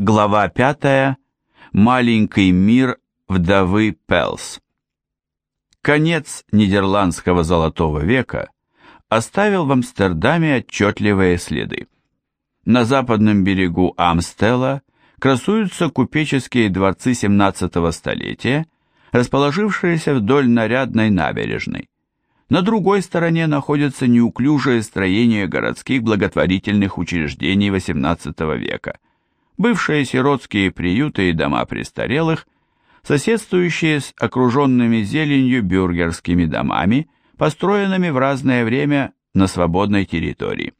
Глава 5. Маленький мир вдовы Пелс. Конец нидерландского золотого века оставил в Амстердаме отчетливые следы. На западном берегу Амстела красуются купеческие дворцы 17 столетия, расположившиеся вдоль нарядной набережной. На другой стороне находятся неуклюжие строения городских благотворительных учреждений XVIII века, бывшие сиротские приюты и дома престарелых, соседствующие с окруженными зеленью бюргерскими домами, построенными в разное время на свободной территории.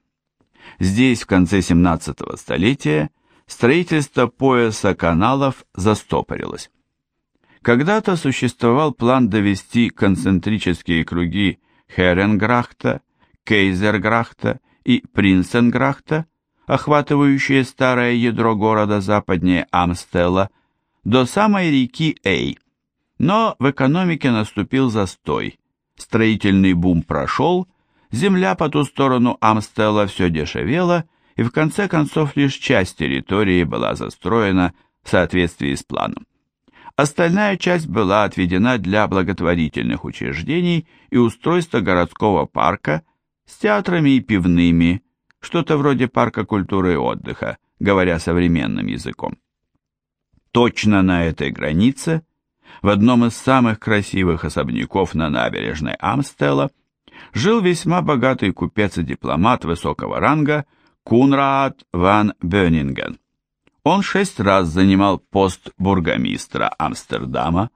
Здесь в конце 17 столетия строительство пояса каналов застопорилось. Когда-то существовал план довести концентрические круги Херенграхта, Кейзерграхта и Принценграхта, охватывающие старое ядро города западнее Амстела, до самой реки Эй. Но в экономике наступил застой, строительный бум прошел, земля по ту сторону Амстела все дешевела, и в конце концов лишь часть территории была застроена в соответствии с планом. Остальная часть была отведена для благотворительных учреждений и устройства городского парка с театрами и пивными, что-то вроде парка культуры и отдыха, говоря современным языком. Точно на этой границе, в одном из самых красивых особняков на набережной Амстела, жил весьма богатый купец и дипломат высокого ранга Кунрад ван Бёнинген. Он шесть раз занимал пост бургомистра Амстердама,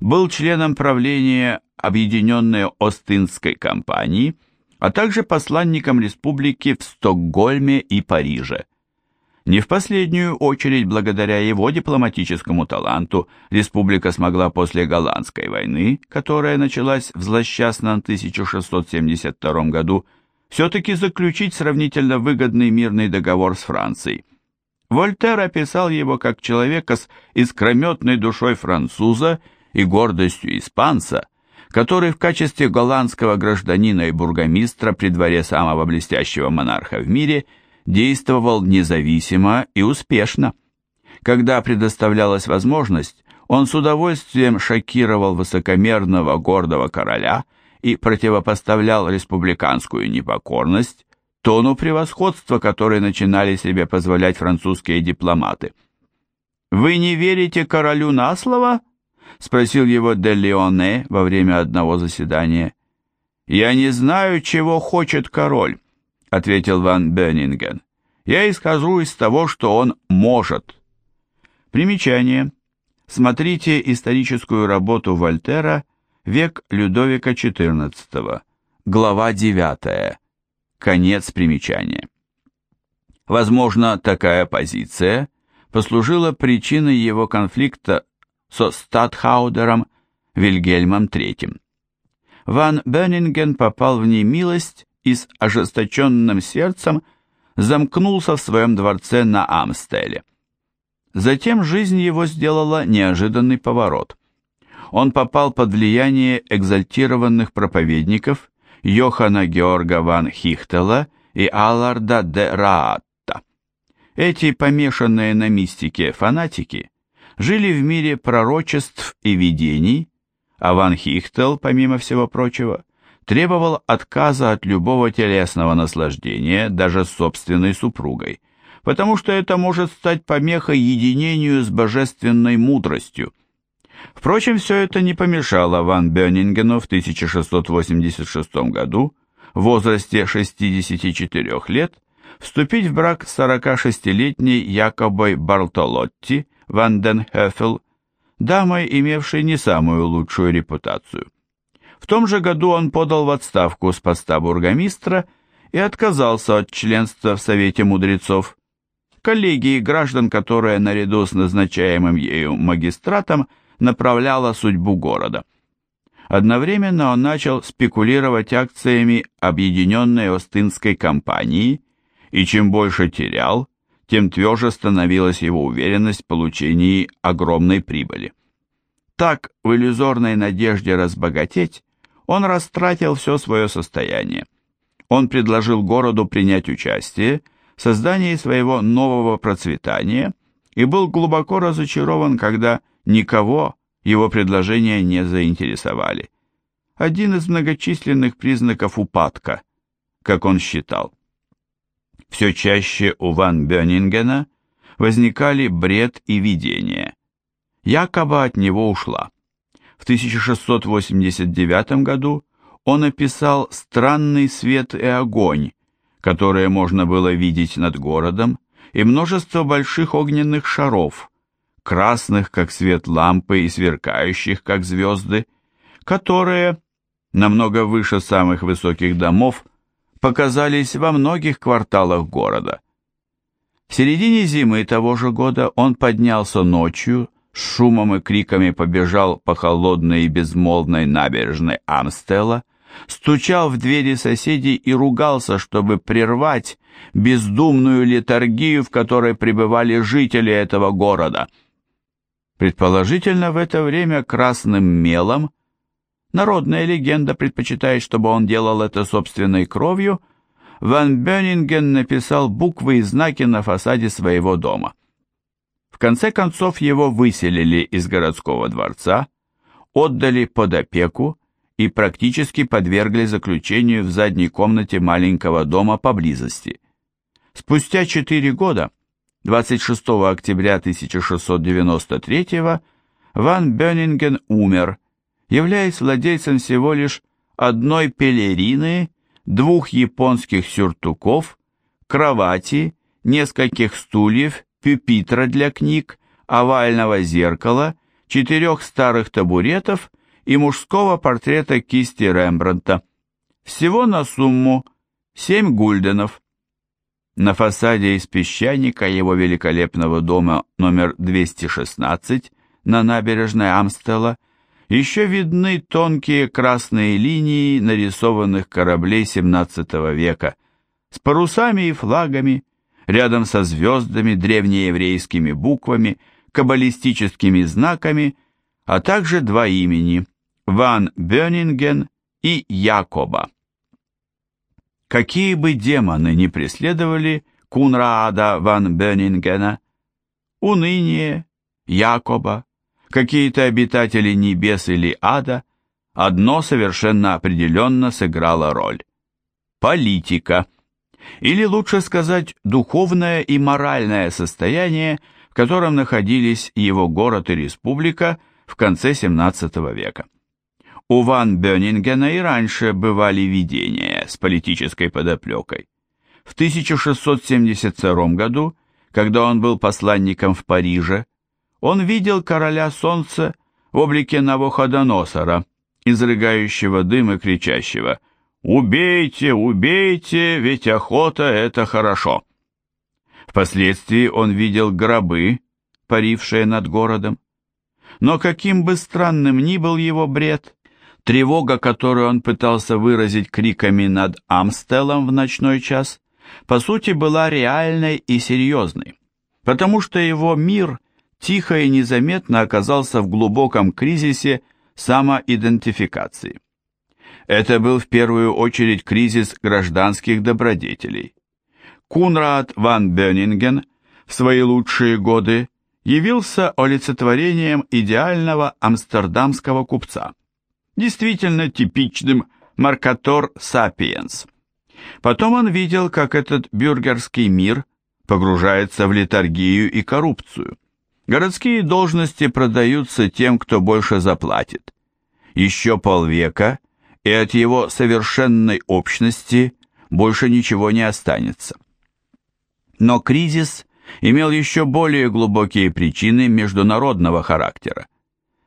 был членом правления Объединенной Остинской компании, а также посланником республики в Стокгольме и Париже. Не в последнюю очередь благодаря его дипломатическому таланту республика смогла после Голландской войны, которая началась в злосчастном 1672 году, все-таки заключить сравнительно выгодный мирный договор с Францией. Вольтер описал его как человека с искрометной душой француза и гордостью испанца, который в качестве голландского гражданина и бургомистра при дворе самого блестящего монарха в мире действовал независимо и успешно. Когда предоставлялась возможность, он с удовольствием шокировал высокомерного гордого короля и противопоставлял республиканскую непокорность тону превосходства, который начинали себе позволять французские дипломаты. «Вы не верите королю на слово?» — спросил его де Леоне во время одного заседания. «Я не знаю, чего хочет король», — ответил Ван Беннинген. «Я исхожу из того, что он может». Примечание. Смотрите историческую работу Вольтера «Век Людовика XIV», глава 9. Конец примечания. Возможно, такая позиция послужила причиной его конфликта со статхаудером Вильгельмом III. Ван Беннинген попал в немилость и с ожесточенным сердцем замкнулся в своем дворце на Амстеле. Затем жизнь его сделала неожиданный поворот. Он попал под влияние экзальтированных проповедников Йохана Георга ван Хихтела и Алларда де Раатта. Эти помешанные на мистике фанатики жили в мире пророчеств и видений, а ван Хихтел, помимо всего прочего, требовал отказа от любого телесного наслаждения, даже с собственной супругой, потому что это может стать помехой единению с божественной мудростью – Впрочем, все это не помешало Ван Бёнингену в 1686 году, в возрасте 64 лет, вступить в брак с 46-летней Якобой Бартолотти Ван ден Хефел, дамой, имевшей не самую лучшую репутацию. В том же году он подал в отставку с поста бургомистра и отказался от членства в Совете мудрецов, коллегии граждан, которая наряду с назначаемым ею магистратом – направляла судьбу города. Одновременно он начал спекулировать акциями Объединенной Остинской компании, и чем больше терял, тем тверже становилась его уверенность в получении огромной прибыли. Так, в иллюзорной надежде разбогатеть, он растратил все свое состояние. Он предложил городу принять участие в создании своего нового процветания – и был глубоко разочарован, когда никого его предложения не заинтересовали. Один из многочисленных признаков упадка, как он считал. Все чаще у Ван Бёнингена возникали бред и видения. Якобы от него ушла. В 1689 году он описал странный свет и огонь, которые можно было видеть над городом, и множество больших огненных шаров, красных, как свет лампы, и сверкающих, как звезды, которые, намного выше самых высоких домов, показались во многих кварталах города. В середине зимы того же года он поднялся ночью, с шумом и криками побежал по холодной и безмолвной набережной Амстела, стучал в двери соседей и ругался, чтобы прервать бездумную литургию, в которой пребывали жители этого города. Предположительно, в это время красным мелом, народная легенда предпочитает, чтобы он делал это собственной кровью, Ван Бёнинген написал буквы и знаки на фасаде своего дома. В конце концов его выселили из городского дворца, отдали под опеку и практически подвергли заключению в задней комнате маленького дома поблизости. Спустя четыре года, 26 октября 1693 Ван Бёнинген умер, являясь владельцем всего лишь одной пелерины, двух японских сюртуков, кровати, нескольких стульев пюпитра для книг, овального зеркала, четырех старых табуретов и мужского портрета кисти Рембрандта. Всего на сумму 7 гульденов. На фасаде из песчаника его великолепного дома номер 216 на набережной Амстела еще видны тонкие красные линии нарисованных кораблей XVII века с парусами и флагами, рядом со звездами, древнееврейскими буквами, каббалистическими знаками, а также два имени – Ван Бёнинген и Якоба. Какие бы демоны ни преследовали Кунраада ван Бёнингена, уныние, Якоба, какие-то обитатели небес или ада, одно совершенно определенно сыграло роль – политика – или лучше сказать, духовное и моральное состояние, в котором находились его город и республика в конце XVII века. У Ван Бёнингена и раньше бывали видения с политической подоплекой. В 1672 году, когда он был посланником в Париже, он видел короля солнца в облике Навуходоносора, изрыгающего дым и кричащего – «Убейте, убейте, ведь охота — это хорошо». Впоследствии он видел гробы, парившие над городом. Но каким бы странным ни был его бред, тревога, которую он пытался выразить криками над Амстелом в ночной час, по сути была реальной и серьезной, потому что его мир тихо и незаметно оказался в глубоком кризисе самоидентификации. Это был в первую очередь кризис гражданских добродетелей. Кунрад ван Бёнинген в свои лучшие годы явился олицетворением идеального амстердамского купца, действительно типичным маркатор сапиенс. Потом он видел, как этот бюргерский мир погружается в литургию и коррупцию. Городские должности продаются тем, кто больше заплатит. Еще полвека – и от его совершенной общности больше ничего не останется. Но кризис имел еще более глубокие причины международного характера.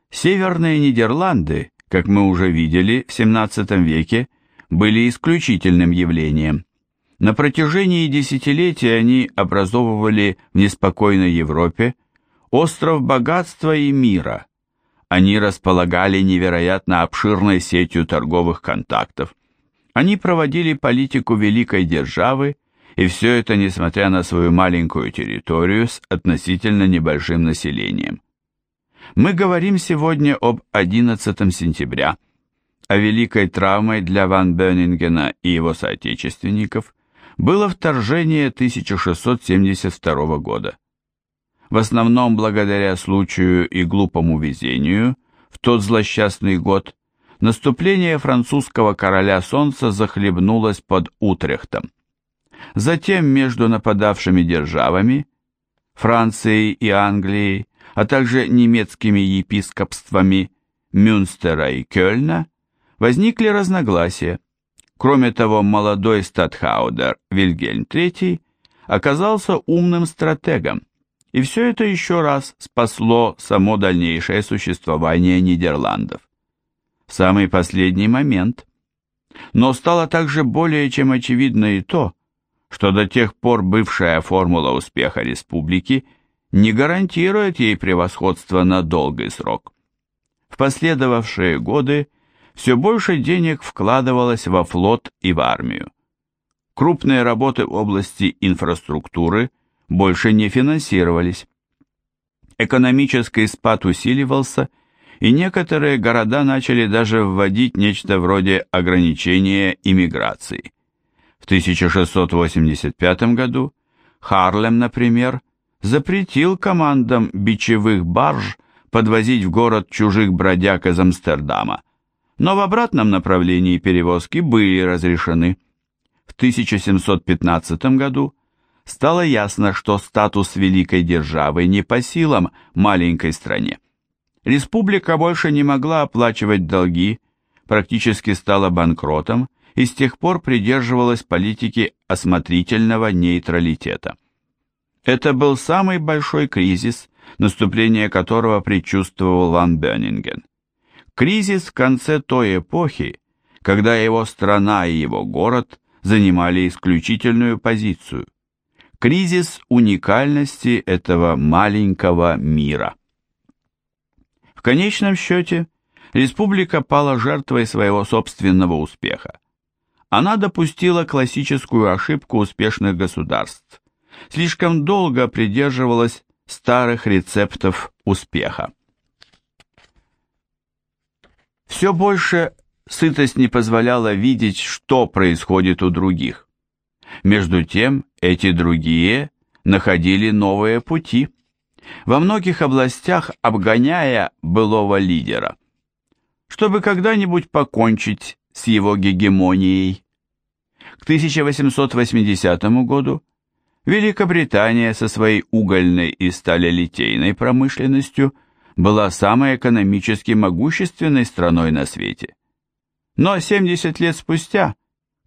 Северные Нидерланды, как мы уже видели, в XVII веке были исключительным явлением. На протяжении десятилетий они образовывали в неспокойной Европе остров богатства и мира, они располагали невероятно обширной сетью торговых контактов. Они проводили политику великой державы, и все это несмотря на свою маленькую территорию с относительно небольшим населением. Мы говорим сегодня об 11 сентября, а великой травмой для Ван Бёнингена и его соотечественников было вторжение 1672 года. В основном благодаря случаю и глупому везению, в тот злосчастный год наступление французского короля солнца захлебнулось под Утрехтом. Затем между нападавшими державами, Францией и Англией, а также немецкими епископствами Мюнстера и Кёльна, возникли разногласия. Кроме того, молодой статхаудер Вильгельм III оказался умным стратегом, и все это еще раз спасло само дальнейшее существование Нидерландов. В самый последний момент. Но стало также более чем очевидно и то, что до тех пор бывшая формула успеха республики не гарантирует ей превосходство на долгий срок. В последовавшие годы все больше денег вкладывалось во флот и в армию. Крупные работы в области инфраструктуры больше не финансировались. Экономический спад усиливался, и некоторые города начали даже вводить нечто вроде ограничения иммиграции. В 1685 году Харлем, например, запретил командам бичевых барж подвозить в город чужих бродяг из Амстердама, но в обратном направлении перевозки были разрешены. В 1715 году стало ясно, что статус великой державы не по силам маленькой стране. Республика больше не могла оплачивать долги, практически стала банкротом и с тех пор придерживалась политики осмотрительного нейтралитета. Это был самый большой кризис, наступление которого предчувствовал Ван Бёнинген. Кризис в конце той эпохи, когда его страна и его город занимали исключительную позицию. Кризис уникальности этого маленького мира. В конечном счете, республика пала жертвой своего собственного успеха. Она допустила классическую ошибку успешных государств. Слишком долго придерживалась старых рецептов успеха. Все больше сытость не позволяла видеть, что происходит у других. Между тем, эти другие находили новые пути, во многих областях обгоняя былого лидера, чтобы когда-нибудь покончить с его гегемонией. К 1880 году Великобритания со своей угольной и сталелитейной промышленностью – была самой экономически могущественной страной на свете. Но 70 лет спустя,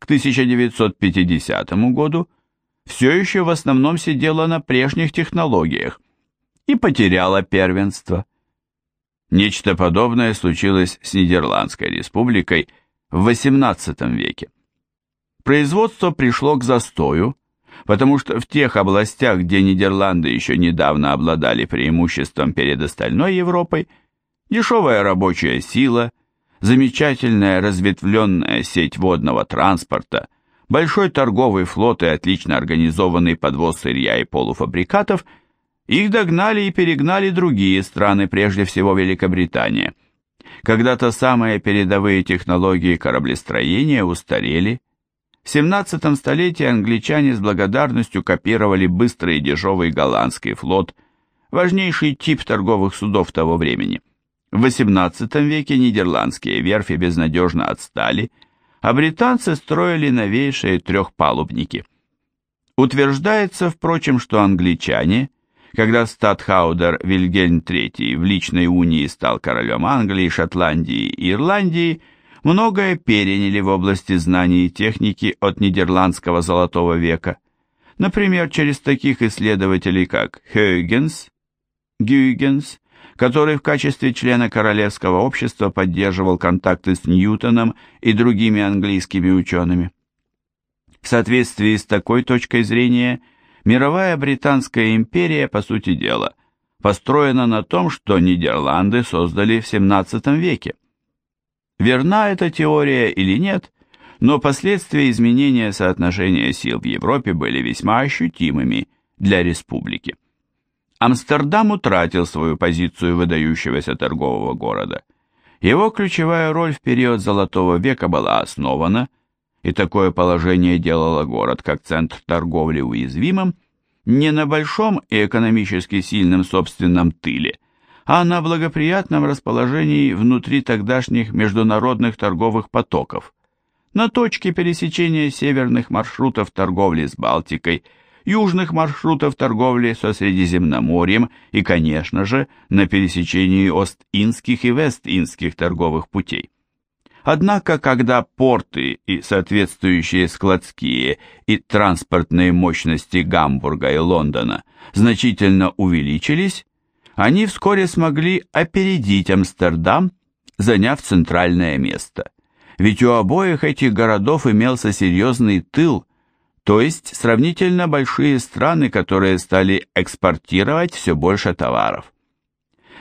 к 1950 году, все еще в основном сидела на прежних технологиях и потеряла первенство. Нечто подобное случилось с Нидерландской республикой в XVIII веке. Производство пришло к застою, потому что в тех областях, где Нидерланды еще недавно обладали преимуществом перед остальной Европой, дешевая рабочая сила, замечательная разветвленная сеть водного транспорта, большой торговый флот и отлично организованный подвоз сырья и полуфабрикатов, их догнали и перегнали другие страны, прежде всего Великобритания. Когда-то самые передовые технологии кораблестроения устарели, в 17 столетии англичане с благодарностью копировали быстрый и дешевый голландский флот, важнейший тип торговых судов того времени. В XVIII веке нидерландские верфи безнадежно отстали, а британцы строили новейшие трехпалубники. Утверждается, впрочем, что англичане, когда статхаудер Вильгельм III в личной унии стал королем Англии, Шотландии и Ирландии, многое переняли в области знаний и техники от нидерландского золотого века. Например, через таких исследователей, как Хейгенс, Гюйгенс, который в качестве члена Королевского общества поддерживал контакты с Ньютоном и другими английскими учеными. В соответствии с такой точкой зрения, мировая Британская империя, по сути дела, построена на том, что Нидерланды создали в 17 веке. Верна эта теория или нет, но последствия изменения соотношения сил в Европе были весьма ощутимыми для республики. Амстердам утратил свою позицию выдающегося торгового города. Его ключевая роль в период Золотого века была основана, и такое положение делало город как центр торговли уязвимым, не на большом и экономически сильном собственном тыле, а на благоприятном расположении внутри тогдашних международных торговых потоков, на точке пересечения северных маршрутов торговли с Балтикой, южных маршрутов торговли со Средиземноморьем и, конечно же, на пересечении Ост-Индских и Вест-Индских торговых путей. Однако, когда порты и соответствующие складские и транспортные мощности Гамбурга и Лондона значительно увеличились, они вскоре смогли опередить Амстердам, заняв центральное место. Ведь у обоих этих городов имелся серьезный тыл, то есть сравнительно большие страны, которые стали экспортировать все больше товаров.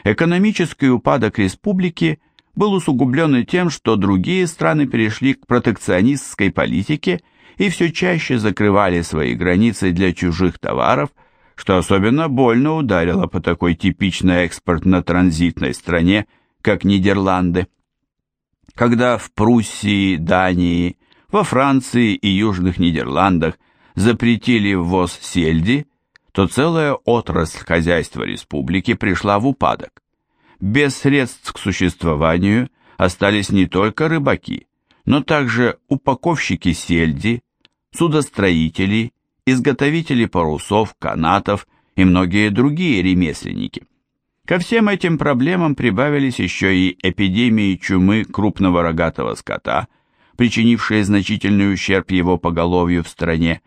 Экономический упадок республики – был усугублен и тем, что другие страны перешли к протекционистской политике и все чаще закрывали свои границы для чужих товаров, что особенно больно ударило по такой типичной экспортно-транзитной стране, как Нидерланды. Когда в Пруссии, Дании, во Франции и Южных Нидерландах запретили ввоз сельди, то целая отрасль хозяйства республики пришла в упадок без средств к существованию остались не только рыбаки, но также упаковщики сельди, судостроители, изготовители парусов, канатов и многие другие ремесленники. Ко всем этим проблемам прибавились еще и эпидемии чумы крупного рогатого скота, причинившие значительный ущерб его поголовью в стране,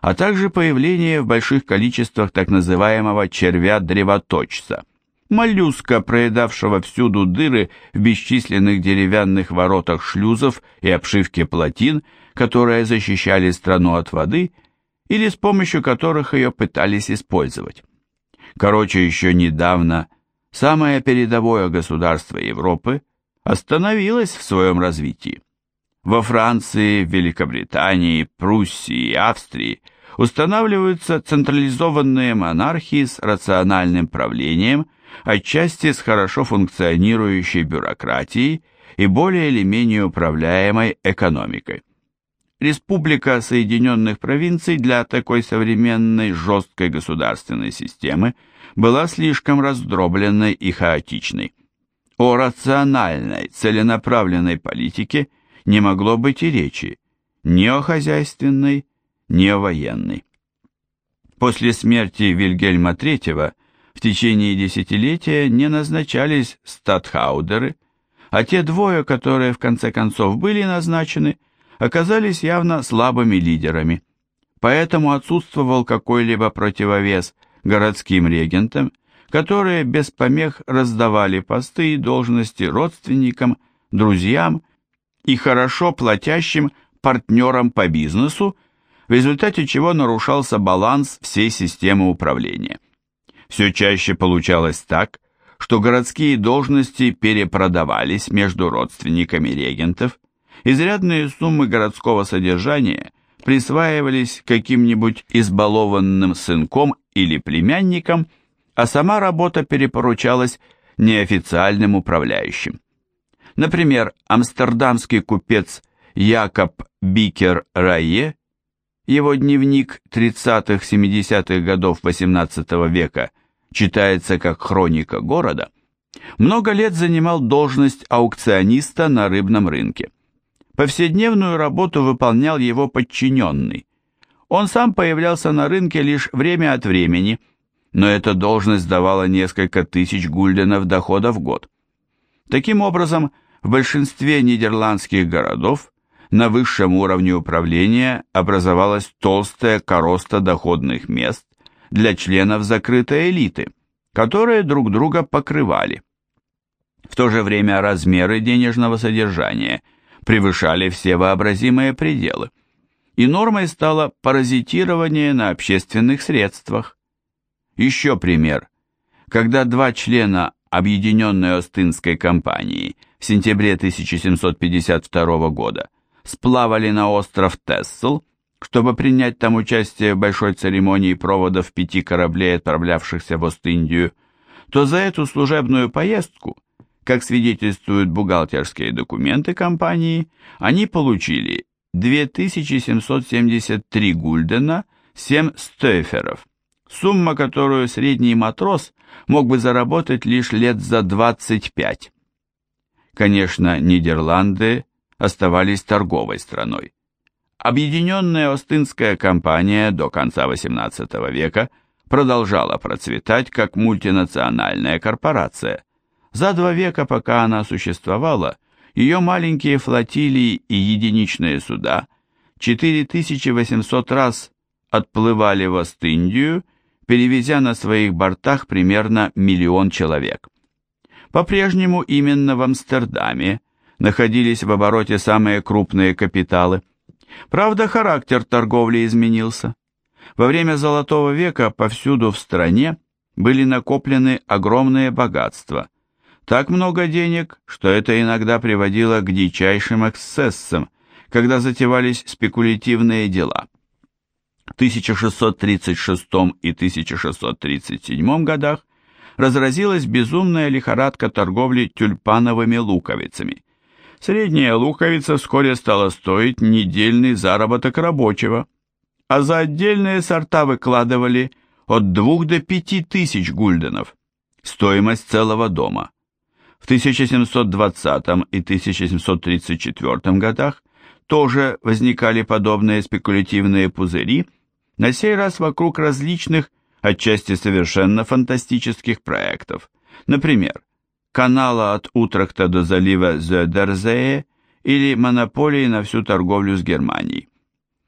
а также появление в больших количествах так называемого червя-древоточца – моллюска, проедавшего всюду дыры в бесчисленных деревянных воротах шлюзов и обшивке плотин, которые защищали страну от воды или с помощью которых ее пытались использовать. Короче, еще недавно самое передовое государство Европы остановилось в своем развитии. Во Франции, Великобритании, Пруссии и Австрии устанавливаются централизованные монархии с рациональным правлением – отчасти с хорошо функционирующей бюрократией и более или менее управляемой экономикой. Республика Соединенных Провинций для такой современной жесткой государственной системы была слишком раздробленной и хаотичной. О рациональной, целенаправленной политике не могло быть и речи, ни о хозяйственной, ни о военной. После смерти Вильгельма III в течение десятилетия не назначались статхаудеры, а те двое, которые в конце концов были назначены, оказались явно слабыми лидерами. Поэтому отсутствовал какой-либо противовес городским регентам, которые без помех раздавали посты и должности родственникам, друзьям и хорошо платящим партнерам по бизнесу, в результате чего нарушался баланс всей системы управления. Все чаще получалось так, что городские должности перепродавались между родственниками регентов, изрядные суммы городского содержания присваивались каким-нибудь избалованным сынком или племянникам, а сама работа перепоручалась неофициальным управляющим. Например, амстердамский купец Якоб Бикер Райе, его дневник 30-70-х годов XVIII века – читается как хроника города, много лет занимал должность аукциониста на рыбном рынке. Повседневную работу выполнял его подчиненный. Он сам появлялся на рынке лишь время от времени, но эта должность давала несколько тысяч гульденов дохода в год. Таким образом, в большинстве нидерландских городов на высшем уровне управления образовалась толстая короста доходных мест, для членов закрытой элиты, которые друг друга покрывали. В то же время размеры денежного содержания превышали все вообразимые пределы, и нормой стало паразитирование на общественных средствах. Еще пример. Когда два члена Объединенной Остинской компании в сентябре 1752 года сплавали на остров Тессел, чтобы принять там участие в большой церемонии проводов пяти кораблей, отправлявшихся в Ост-Индию, то за эту служебную поездку, как свидетельствуют бухгалтерские документы компании, они получили 2773 гульдена, 7 стойферов, сумма, которую средний матрос мог бы заработать лишь лет за 25. Конечно, Нидерланды оставались торговой страной. Объединенная Остинская компания до конца XVIII века продолжала процветать как мультинациональная корпорация. За два века, пока она существовала, ее маленькие флотилии и единичные суда 4800 раз отплывали в Ост-Индию, перевезя на своих бортах примерно миллион человек. По-прежнему именно в Амстердаме находились в обороте самые крупные капиталы. Правда, характер торговли изменился. Во время Золотого века повсюду в стране были накоплены огромные богатства. Так много денег, что это иногда приводило к дичайшим эксцессам, когда затевались спекулятивные дела. В 1636 и 1637 годах разразилась безумная лихорадка торговли тюльпановыми луковицами. Средняя луковица вскоре стала стоить недельный заработок рабочего, а за отдельные сорта выкладывали от 2 до 5 тысяч гульденов, стоимость целого дома. В 1720 и 1734 годах тоже возникали подобные спекулятивные пузыри, на сей раз вокруг различных, отчасти совершенно фантастических проектов. Например, канала от Утрехта до залива Зёдерзее или монополии на всю торговлю с Германией.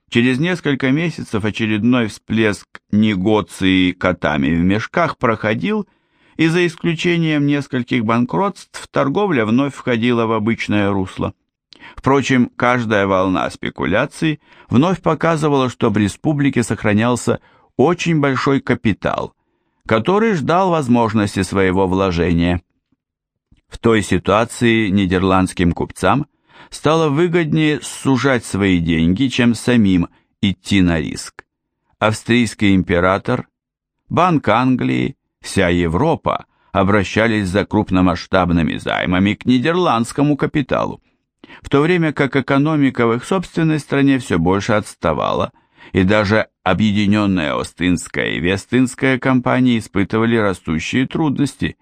Через несколько месяцев очередной всплеск негоции котами в мешках проходил, и за исключением нескольких банкротств торговля вновь входила в обычное русло. Впрочем, каждая волна спекуляций вновь показывала, что в республике сохранялся очень большой капитал, который ждал возможности своего вложения. В той ситуации нидерландским купцам стало выгоднее сужать свои деньги, чем самим идти на риск. Австрийский император, Банк Англии, вся Европа обращались за крупномасштабными займами к нидерландскому капиталу в то время как экономика в их собственной стране все больше отставала, и даже объединенная Остинская и Вестинская компании испытывали растущие трудности.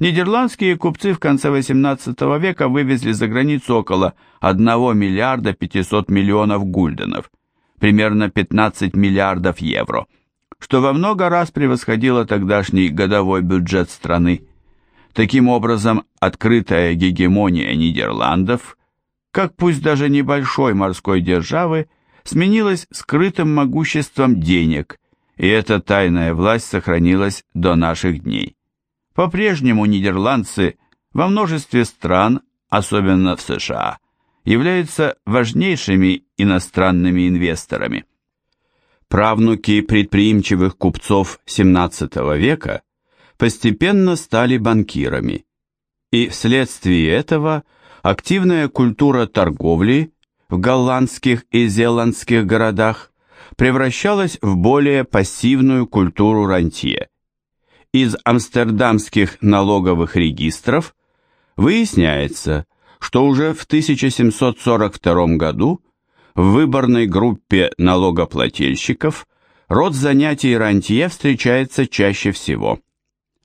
Нидерландские купцы в конце XVIII века вывезли за границу около 1 миллиарда 500 миллионов гульденов, примерно 15 миллиардов евро, что во много раз превосходило тогдашний годовой бюджет страны. Таким образом, открытая гегемония Нидерландов – как пусть даже небольшой морской державы, сменилась скрытым могуществом денег, и эта тайная власть сохранилась до наших дней. По-прежнему нидерландцы во множестве стран, особенно в США, являются важнейшими иностранными инвесторами. Правнуки предприимчивых купцов XVII века постепенно стали банкирами, и вследствие этого – Активная культура торговли в голландских и зеландских городах превращалась в более пассивную культуру рантье. Из амстердамских налоговых регистров выясняется, что уже в 1742 году в выборной группе налогоплательщиков род занятий рантье встречается чаще всего.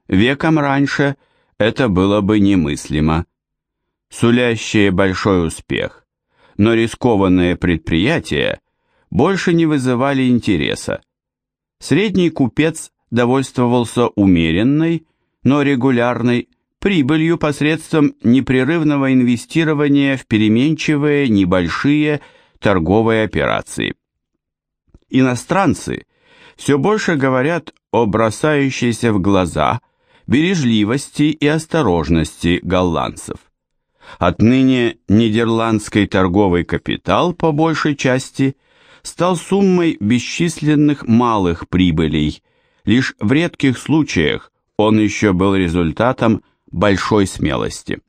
Веком раньше это было бы немыслимо сулящие большой успех, но рискованные предприятия больше не вызывали интереса. Средний купец довольствовался умеренной, но регулярной прибылью посредством непрерывного инвестирования в переменчивые небольшие торговые операции. Иностранцы все больше говорят о бросающейся в глаза бережливости и осторожности голландцев. Отныне нидерландский торговый капитал, по большей части, стал суммой бесчисленных малых прибылей. Лишь в редких случаях он еще был результатом большой смелости.